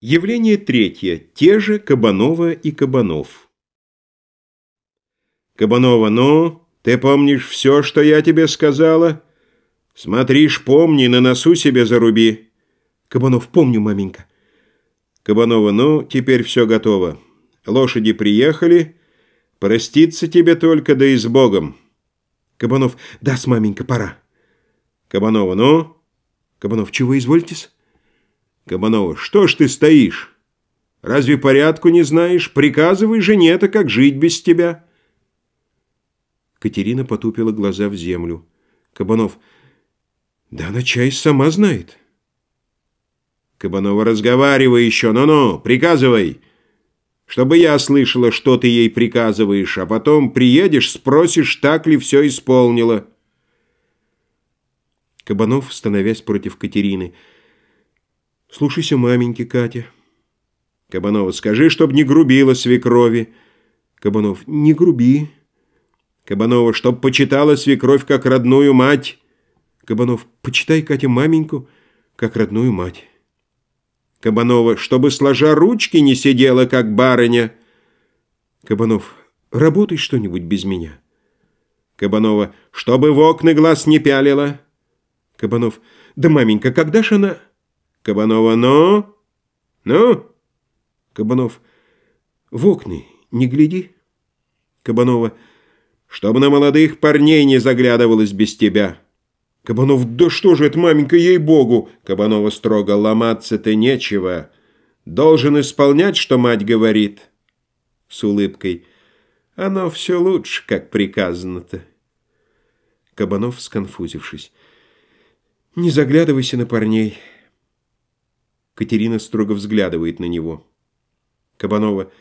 Явление третье. Те же Кабанова и Кабанов. Кабанова, ну, ты помнишь все, что я тебе сказала? Смотришь, помни, на носу себе заруби. Кабанов, помню, маменька. Кабанова, ну, теперь все готово. Лошади приехали. Проститься тебе только, да и с Богом. Кабанов, да, с маменька, пора. Кабанова, ну? Кабанов, чего извольтесь? Кабанова, что ж ты стоишь? Разве порядку не знаешь? Приказывай жене-то, как жить без тебя. Катерина потупила глаза в землю. Кабанов, да она чай сама знает. Кабанова, разговаривай еще, ну-ну, приказывай. Чтобы я слышала, что ты ей приказываешь, а потом приедешь, спросишь, так ли все исполнила. Кабанов, становясь против Катерины, — Слушайся маменьки, Катя. Кабанова, скажи, чтоб не грубила свекрови. Кабанов, не груби. Кабанова, чтоб почитала свекровь как родную мать. Кабанов, почитай, Катя, маменьку, как родную мать. Кабанова, чтобы сложа ручки не сидела, как барыня. Кабанов, работай что-нибудь без меня. Кабанова, чтобы в окна глаз не пялила. Кабанов, да, маменька, когда ж она... Кабанова, ну? Ну? Кабанов, в окна не гляди. Кабанова, чтобы на молодых парней не заглядывалась без тебя. Кабанов, да что же это, маменька, ей-богу! Кабанова строго, ломаться-то нечего. Должен исполнять, что мать говорит. С улыбкой. Оно все лучше, как приказано-то. Кабанов, сконфузившись. Не заглядывайся на парней. Катерина строго взглядывает на него. Кабанова.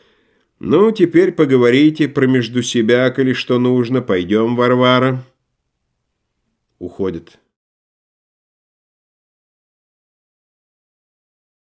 «Ну, теперь поговорите про между себя, коли что нужно. Пойдем, Варвара». Уходит.